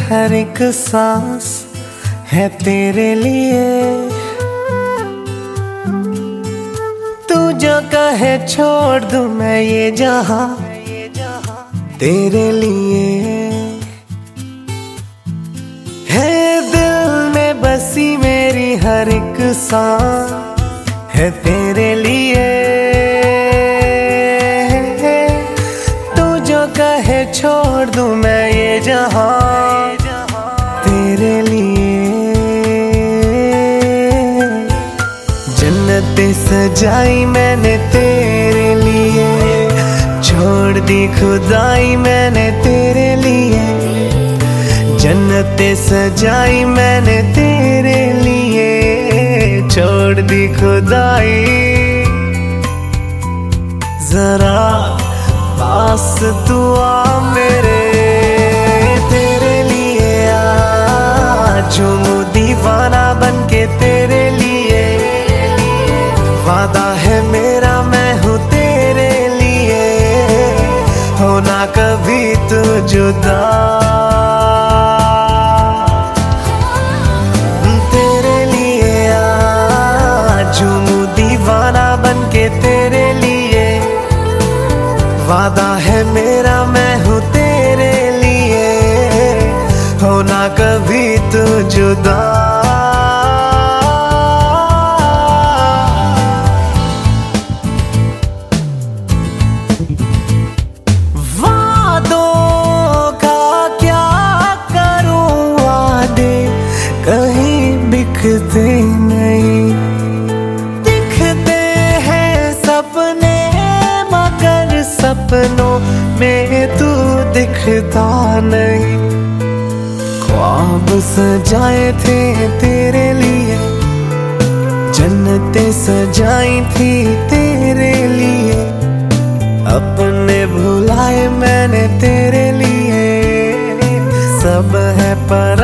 हर एक सांस है तेरे लिए। तू जो कहे छोड़ दू मैं ये जहाँ, तेरे लिए। है दिल में बसी मेरी हर एक सांस है तेरे लिए। कहे, छोड़ दू मैं ये जहाँ तेरे लिए। जन्नत सजाई मैंने तेरे लिए। छोड़ दी खुदाई मैंने तेरे लिए। जन्नत सजाई मैंने तेरे लिए। छोड़ दी खुदाई। जरा पास दुआ मेरे, तेरे लिए आज दीवाना बन के तेरे लिए। वादा है मेरा, मैं हूँ तेरे लिए। होना कभी तू जुदा। वादा है मेरा मैं हूँ तेरे लिए। होना कभी तू जुदा। सपनों में तू दिखता नहीं। ख्वाब सजाए थे तेरे लिए, जन्नतें सजाई थी तेरे लिए। अपने भुलाए मैंने तेरे लिए। सब है पराए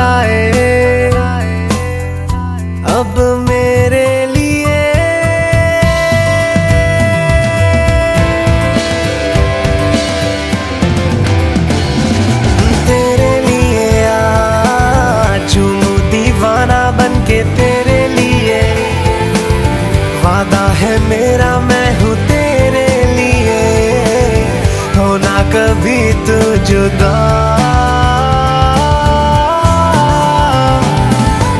है मेरा, मैं हूँ तेरे लिए। होना कभी तू जुदा।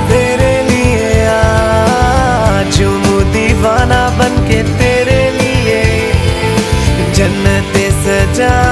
तेरे लिए आज दीवाना बन के तेरे लिए। जन्नत सजा